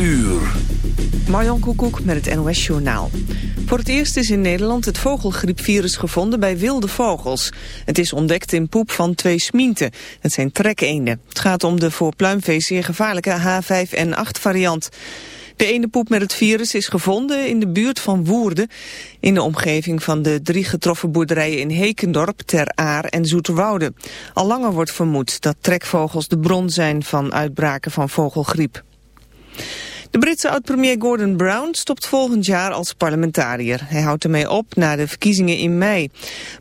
uur. Marjan Koekoek met het NOS Journaal. Voor het eerst is in Nederland het vogelgriepvirus gevonden bij wilde vogels. Het is ontdekt in poep van twee smienten. Het zijn trekeenden. Het gaat om de voor pluimvee zeer gevaarlijke H5N8 variant. De ene poep met het virus is gevonden in de buurt van Woerden... in de omgeving van de drie getroffen boerderijen in Hekendorp, Ter Aar en Zoeterwoude. Al langer wordt vermoed dat trekvogels de bron zijn van uitbraken van vogelgriep. De Britse oud-premier Gordon Brown stopt volgend jaar als parlementariër. Hij houdt ermee op na de verkiezingen in mei.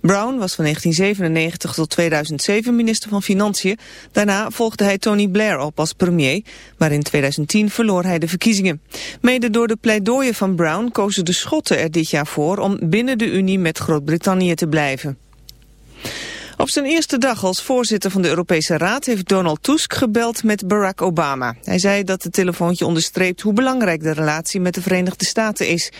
Brown was van 1997 tot 2007 minister van Financiën. Daarna volgde hij Tony Blair op als premier, maar in 2010 verloor hij de verkiezingen. Mede door de pleidooien van Brown kozen de Schotten er dit jaar voor om binnen de Unie met Groot-Brittannië te blijven. Op zijn eerste dag als voorzitter van de Europese Raad heeft Donald Tusk gebeld met Barack Obama. Hij zei dat het telefoontje onderstreept hoe belangrijk de relatie met de Verenigde Staten is.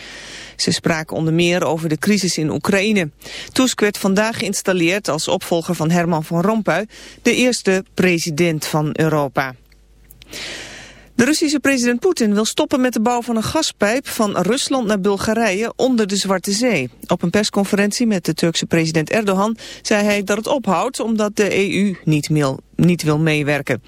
Ze spraken onder meer over de crisis in Oekraïne. Tusk werd vandaag geïnstalleerd als opvolger van Herman van Rompuy, de eerste president van Europa. De Russische president Poetin wil stoppen met de bouw van een gaspijp van Rusland naar Bulgarije onder de Zwarte Zee. Op een persconferentie met de Turkse president Erdogan zei hij dat het ophoudt omdat de EU niet, niet wil meewerken.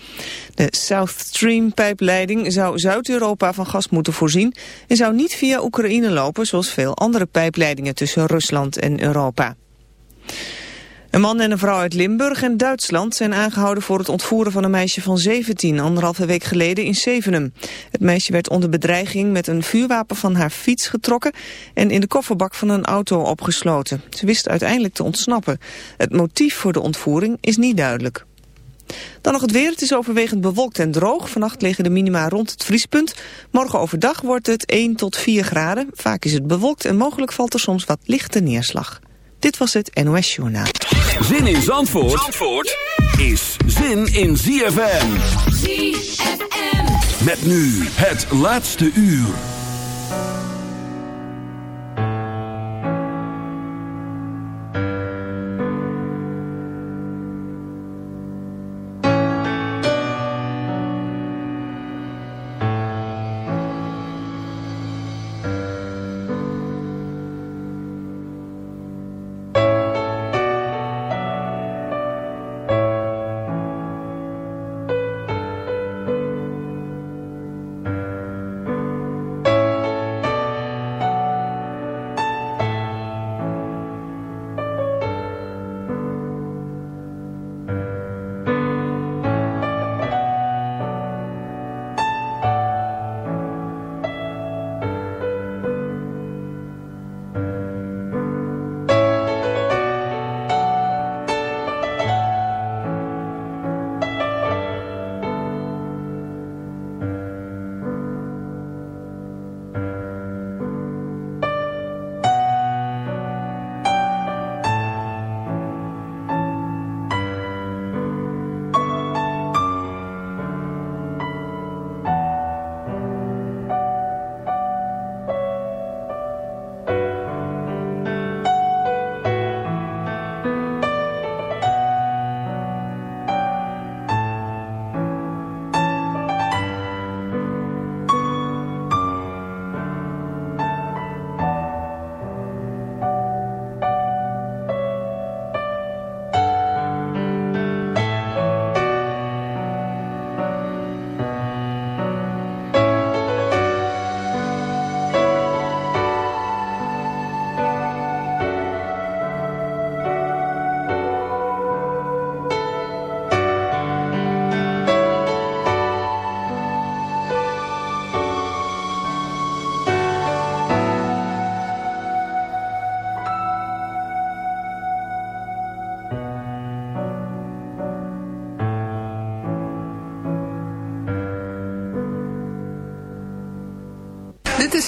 De South Stream pijpleiding zou Zuid-Europa van gas moeten voorzien en zou niet via Oekraïne lopen zoals veel andere pijpleidingen tussen Rusland en Europa. Een man en een vrouw uit Limburg en Duitsland zijn aangehouden voor het ontvoeren van een meisje van 17, anderhalve week geleden in Zevenum. Het meisje werd onder bedreiging met een vuurwapen van haar fiets getrokken en in de kofferbak van een auto opgesloten. Ze wist uiteindelijk te ontsnappen. Het motief voor de ontvoering is niet duidelijk. Dan nog het weer. Het is overwegend bewolkt en droog. Vannacht liggen de minima rond het vriespunt. Morgen overdag wordt het 1 tot 4 graden. Vaak is het bewolkt en mogelijk valt er soms wat lichte neerslag. Dit was het NOS Journaal. Zin in Zandvoort, Zandvoort is zin in ZFM. ZFM. Met nu het laatste uur.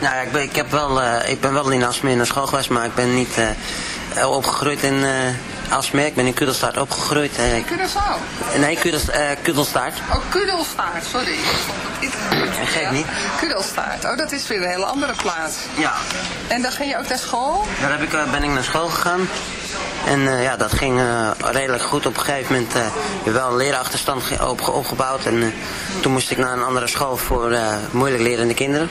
Nou ja, ik ben, ik heb wel, eh, ik ben wel in Asmeer naar school geweest, maar ik ben niet uh, opgegroeid in uh, Asmeer. Ik ben in Kudelstaart opgegroeid. in Curaçao? Nee, Kudels, Kudelstaart. Oh, Kudelstaart, sorry. Geef niet. Kudelstaart, oh dat is weer een hele andere plaats. Ja. En dan ging je ook naar school? Daar heb ik, ben ik naar school gegaan. En ja, dat ging redelijk goed. Op een gegeven moment uh, wel een leerachterstand op, opgebouwd. En toen moest ik naar een andere school voor moeilijk lerende kinderen.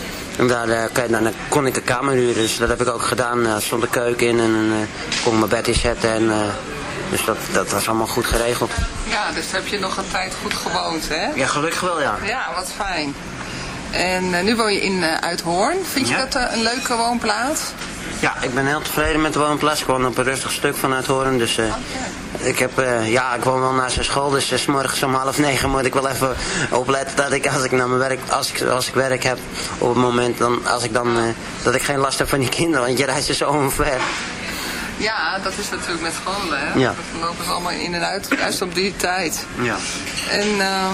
En daar, uh, dan kon ik een kamer huren, dus dat heb ik ook gedaan. Uh, stond een keuken in en uh, kon mijn bed inzetten. En, dus dat, dat was allemaal goed geregeld. Ja, dus heb je nog een tijd goed gewoond, hè? Ja, gelukkig wel, ja. Ja, wat fijn. En nu woon je in Uithoorn. Vind je dat een leuke woonplaats? Ja, ik ben heel tevreden met de woonplaats. Ik woon op een rustig stuk van Uithoorn, dus... eh, Ik heb, eh, ja, ik woon wel naast zijn school, dus 's morgens om half negen moet ik wel even opletten dat ik als ik naar mijn werk, als ik, als ik werk heb, op het moment dan, als ik dan, eh, dat ik geen last heb van die kinderen, want je reist er zo omver. Ja, dat is natuurlijk met scholen, hè? Ja. Dat lopen ze allemaal in en uit, juist op die tijd. Ja. En ehm,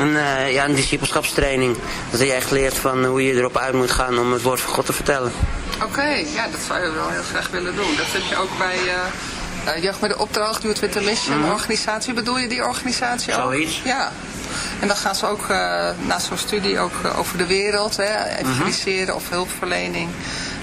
Een, eh, ja, een discipelschapstraining. Dat je echt leert van hoe je erop uit moet gaan om het woord van God te vertellen. Oké, ja, dat zou je wel heel graag willen doen. Dat heb je ook bij uh, Jeugd met de Opdracht, Youth with a Mission, mm organisatie. Bedoel je die organisatie ook? Zoiets. Ja. En dan gaan ze ook uh, na zo'n studie ook over de wereld, hè, evangeliseren mhm. of hulpverlening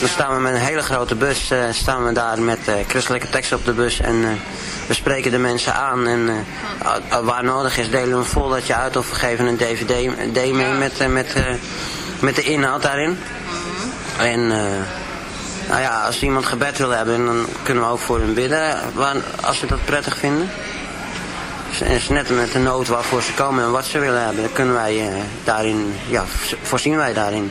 Dan staan we met een hele grote bus, uh, staan we daar met uh, christelijke teksten op de bus en uh, we spreken de mensen aan. En waar nodig is delen we een foldertje uit of we geven een dvd mee met, met, met de inhoud daarin. En nou ja, als iemand gebed wil hebben, dan kunnen we ook voor hem bidden, waar, als ze dat prettig vinden. En is net met de nood waarvoor ze komen en wat ze willen hebben, dan kunnen wij daarin, ja, voorzien wij daarin.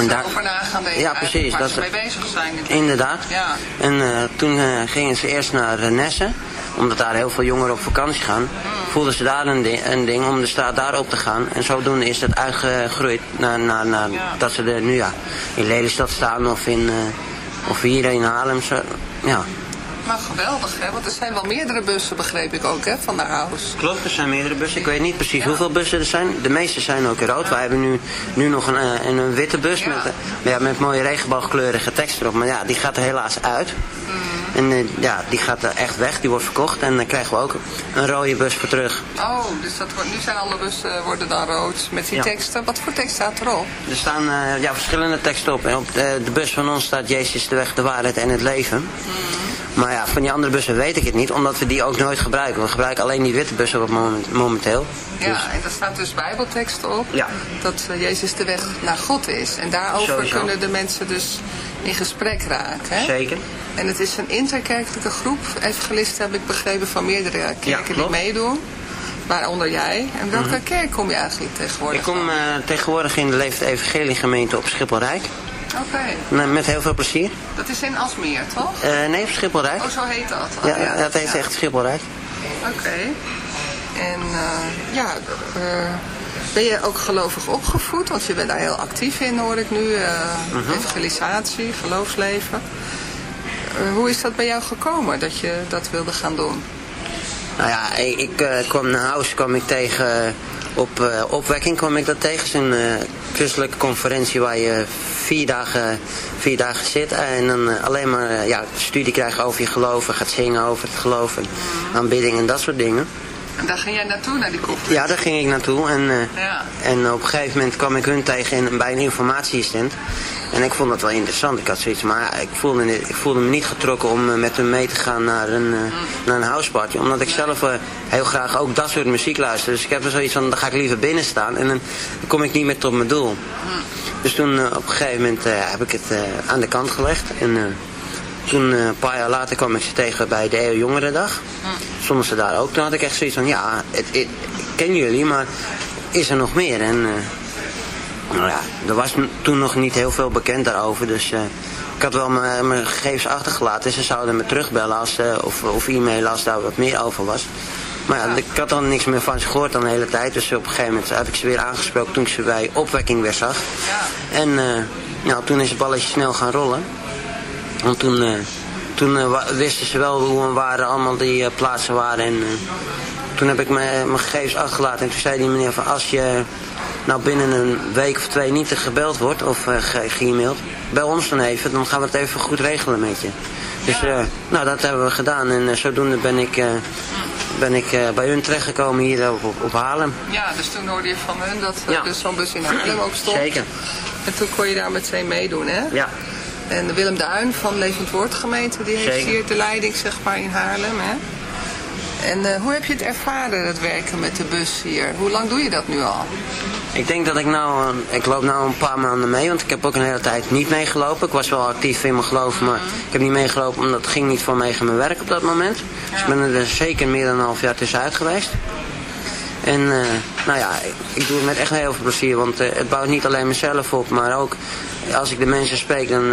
Dat daar, over na gaan denken. Ja, precies. dat ze mee bezig zijn. Inderdaad. Ja. En uh, toen uh, gingen ze eerst naar uh, Nessen, omdat daar heel veel jongeren op vakantie gaan. Hmm. Voelden ze daar een, ding, een ding om de straat daarop te gaan. En zodoende is dat uitgegroeid naar, naar, naar ja. dat ze er nu ja, in Lelystad staan of, in, of hier in Haarlem. Zo, ja. Maar geweldig, hè? Want er zijn wel meerdere bussen, begreep ik ook, hè, van de house. Klopt, er zijn meerdere bussen. Ik weet niet precies hoeveel bussen er zijn. De meeste zijn ook rood. Wij hebben nu, nu nog een, eh, een, een witte bus Met, eh, ja, met mooie regenboogkleurige tekst erop. Maar ja, die gaat er helaas uit. Mm. En uh, ja, die gaat er echt weg. Die wordt verkocht. En dan krijgen we ook een rode bus voor terug. Oh, dus dat wordt, nu zijn alle bussen worden dan rood met die teksten. Wat voor tekst staat erop? Er staan uh, ja, verschillende teksten op. En op de, de, bus van ons staat Jezus de weg, de waarheid en het leven. Mm. Maar ja, van die andere bussen weet ik het niet, omdat we die ook nooit gebruiken. We gebruiken alleen die witte bussen op moment, momenteel. Ja, dus- en daar staat dus bijbelteksten op. Ja. Dat uh, Jezus de weg naar God is. En daarover kunnen de mensen dus in gesprek raken. Hè? Zeker. En het is een interkerkelijke groep. Evangelisten heb ik begrepen van meerdere kerken die meedoen. Waaronder jij. En welke mhm. kerk kom je eigenlijk tegenwoordig Ik kom uh, tegenwoordig in de Leefde Evangelie gemeente op Schipholrijk. Oké. Met heel veel plezier. Dat is in Asmeer, toch? Uh, nee, Schipholrijk. Oh, zo heet dat? ja, ja, dat heet echt Schipholrijk. Oké. En uh, ja, uh, ben je ook gelovig opgevoed? Want je bent daar heel actief in, hoor ik nu. -huh. Evangelisatie, geloofsleven. hoe is dat bij jou gekomen, dat je dat wilde gaan doen? Nou ja, ik, ik kwam naar huis, kwam ik tegen op uh, opwekking kwam ik dat tegen. Het is een uh, christelijke conferentie waar je vier dagen, vier dagen zit. En dan uh, alleen maar ja, studie krijgt over je geloven. Gaat zingen over het geloven. Aanbidding en dat soort dingen. En daar ging jij naartoe, naar die conferentie? Ja, daar ging ik naartoe. En, ja. en op een gegeven moment kwam ik hun tegen in, bij een informatiestand. En ik vond dat wel interessant. Ik had zoiets, maar ik voelde, ik voelde me niet getrokken om eh, met hem mee te gaan naar een, uh, naar een houseparty. Omdat ik zelf uh, heel graag ook dat soort muziek luister. Dus ik heb er zoiets van, dan ga ik liever binnen staan en dan kom ik niet meer tot mijn doel. Dus toen op een gegeven moment heb ik het aan de kant gelegd. En toen een paar jaar later kwam ik ze tegen bij de EO Jongerendag. Stonden ze daar ook. Toen had ik echt zoiets van, ja, ik ken jullie, maar is er nog meer? En nou ja, er was toen nog niet heel veel bekend daarover, dus uh, ik had wel mijn gegevens achtergelaten. Ze zouden me terugbellen als, uh, of, of e-mailen als daar wat meer over was. Maar ja, ik had dan niks meer van ze gehoord dan de hele tijd. Dus op een gegeven moment heb ik ze weer aangesproken toen ik ze bij opwekking weer zag. Ja. En uh, nou, toen is het balletje snel gaan rollen. Want toen, toen wisten ze wel hoe en waar allemaal die plaatsen waren. En toen heb ik mijn, mijn gegevens achtergelaten. En toen zei die meneer van als je nou binnen een week of twee niet gebeld wordt of uh, ge-e-maild, bel ons dan even, dan gaan we het even goed regelen met je. Dus uh, nou, dat hebben we gedaan en uh, zodoende ben ik, ben ik bij hun terechtgekomen hier op, op, Haarlem. Ja, dus toen hoorde je van hun dat ja. dus zo'n bus in Haarlem ook stond. Zeker. En toen kon je daar meteen meedoen, hè? Ja. En Willem Duin van Levend Woord gemeente, die heeft Zeker. hier de leiding zeg maar in Haarlem, hè? En uh, hoe heb je het ervaren, het werken met de bus hier? Hoe lang doe je dat nu al? Ik denk dat ik nou, uh, ik loop nou een paar maanden mee, want ik heb ook een hele tijd niet meegelopen. Ik was wel actief in mijn geloof, maar ik heb niet meegelopen omdat het ging niet vanwege mijn werk op dat moment. Dus ik ben er dus zeker meer dan een half jaar tussenuit geweest. En uh, nou ja, ik doe het met echt heel veel plezier, want het bouwt niet alleen mezelf op, maar ook als ik de mensen spreek, dan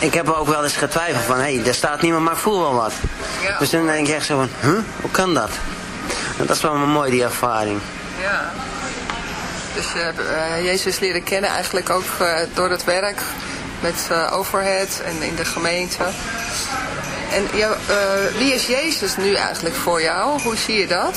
ik heb ook wel eens getwijfeld van, hé, hey, daar staat niemand, maar voel wel wat. Ja. Dus dan denk ik echt zo van, huh, hoe kan dat? dat is wel mooi, die ervaring. Ja. Dus je hebt uh, Jezus leren kennen eigenlijk ook uh, door het werk met uh, overheid en in de gemeente. En ja, wie is Jezus nu eigenlijk voor jou? Hoe zie je dat?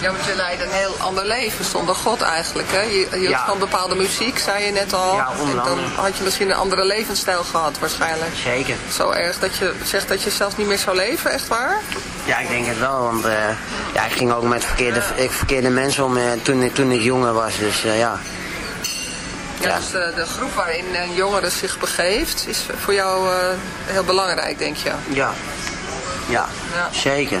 Ja, want je leidt een heel ander leven zonder God eigenlijk. Hè? Je, je ja. van bepaalde muziek, zei je net al. Ja, en dan had je misschien een andere levensstijl gehad waarschijnlijk. Zeker. Zo erg dat je zegt dat je zelfs niet meer zou leven, echt waar? Ja, ik denk het wel. Want uh, ja, ik ging ook met verkeerde, ik, verkeerde mensen om uh, toen, ik, toen ik jonger was. Dus uh, ja. Ja, dus de, de, groep waarin een jongere zich begeeft is voor jou heel belangrijk, denk je? Ja, ja. zeker.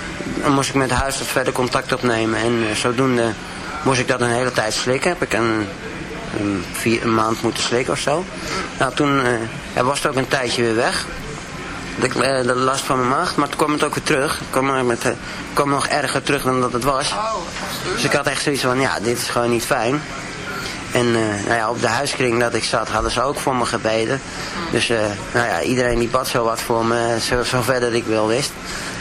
dan moest ik met de huisarts verder contact opnemen. En uh, zodoende moest ik dat een hele tijd slikken. Heb ik een, een, vier, een maand moeten slikken of zo. Nou, toen uh, was het ook een tijdje weer weg. De, uh, de, last van mijn maag. Maar toen kwam het ook weer terug. Het kwam, met, kwam nog erger terug dan dat het was. Dus ik had echt zoiets van, ja, dit is gewoon niet fijn. En nou ja, op de huiskring dat ik zat, hadden ze ook voor me gebeden. Dus nou ja, iedereen die bad zo wat voor me, zo, zo verder ik wil wist.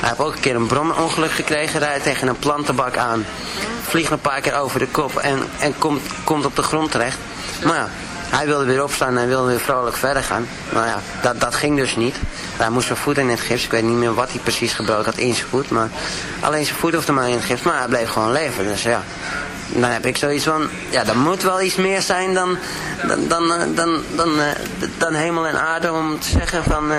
hij heeft ook een keer een bromongeluk gekregen. Rijdt tegen een plantenbak aan. Vliegt een paar keer over de kop en, en komt, komt op de grond terecht. Maar ja, hij wilde weer opstaan en wilde weer vrolijk verder gaan. Maar ja, dat, dat ging dus niet. Hij moest zijn voet in het gips. Ik weet niet meer wat hij precies gebroken had in zijn voet. Maar alleen zijn voet hoefde maar in het gips. Maar hij bleef gewoon leven. Dus ja, dan heb ik zoiets van... Ja, er moet wel iets meer zijn dan, dan, dan, dan, dan, eh, hemel en aarde om te zeggen van... Uh,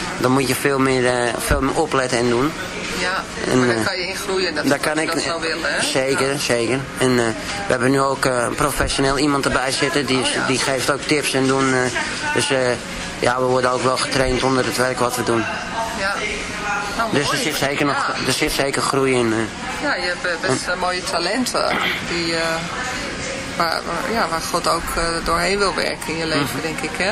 Dan moet je veel meer, veel meer opletten en doen. Ja, en, daar kan je in groeien. Dat daar kan ik dat zo hè? Zeker, zeker. En uh, we hebben nu ook uh, professioneel iemand erbij zitten. Die, oh, ja. die geeft ook tips en doen. Dus ja, we worden ook wel getraind onder het werk wat we doen. Ja. Nou, dus er zit zeker nog ja. er zit zeker groei in. Ja, je hebt best mooie talenten. Die, waar, ja, waar God ook doorheen wil werken in je leven, mm -hmm. denk ik, hè?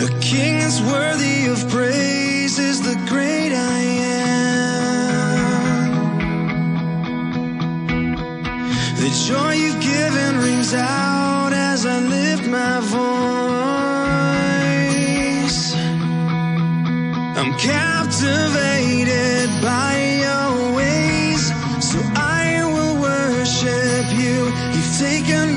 A king is worthy of praise is the great I am. The joy you've given rings out as I lift my voice. I'm captivated by your ways, so I will worship you. You've taken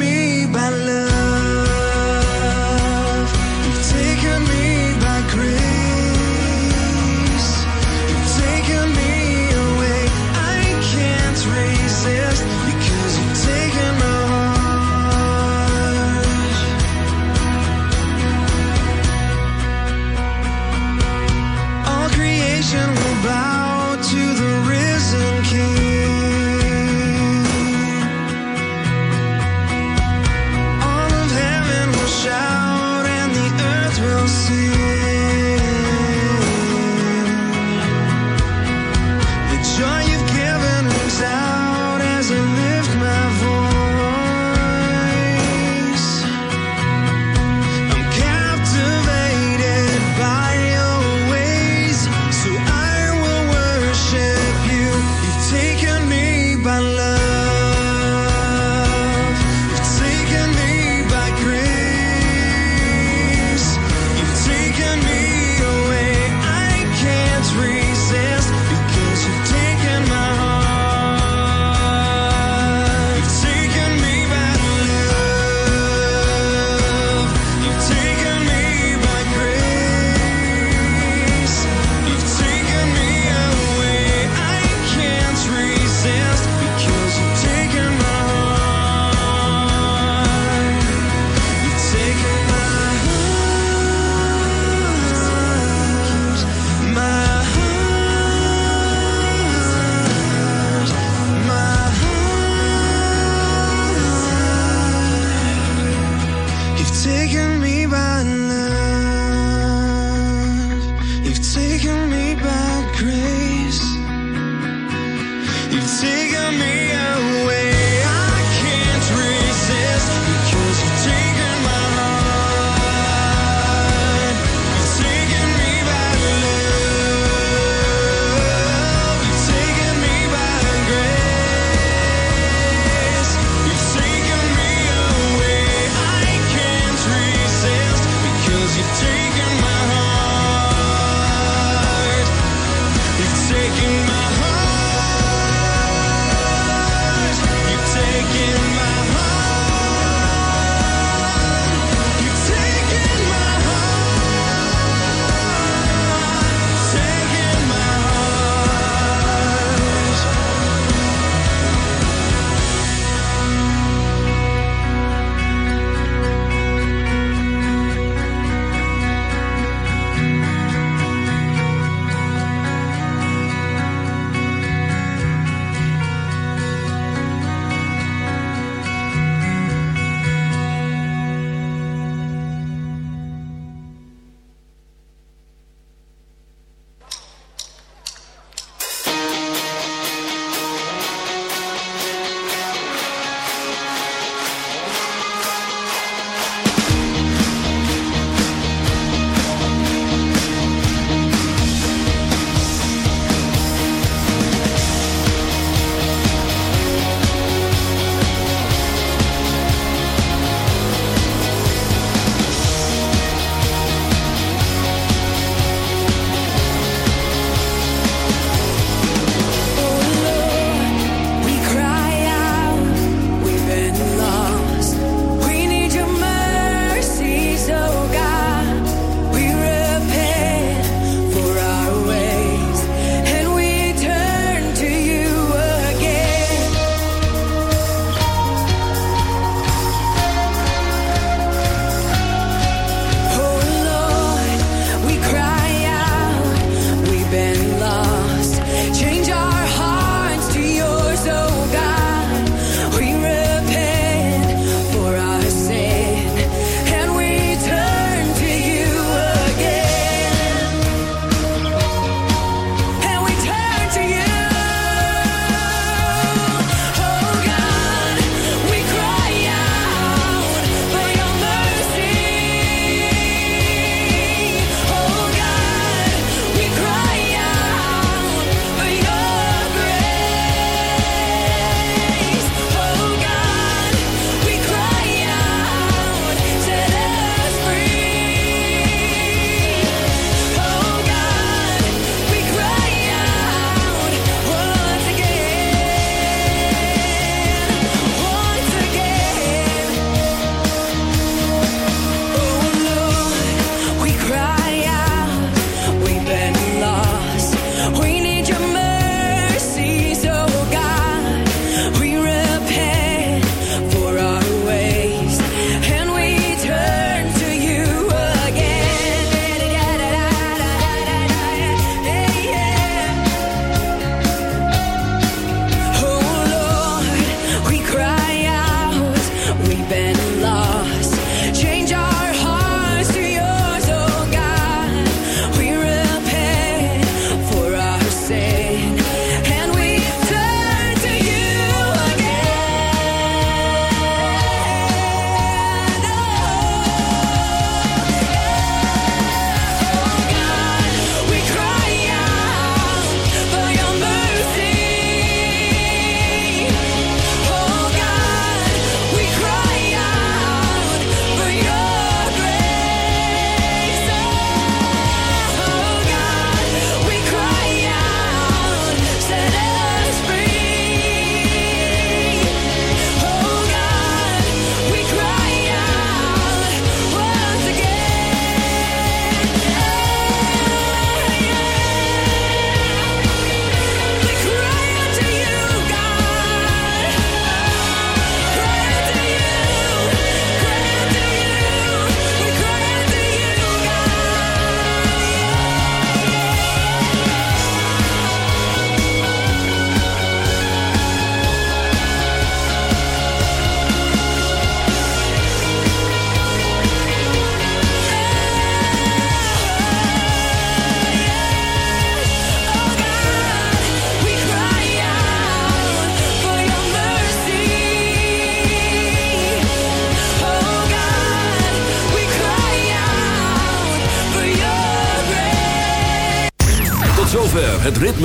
cry out. We've been lost.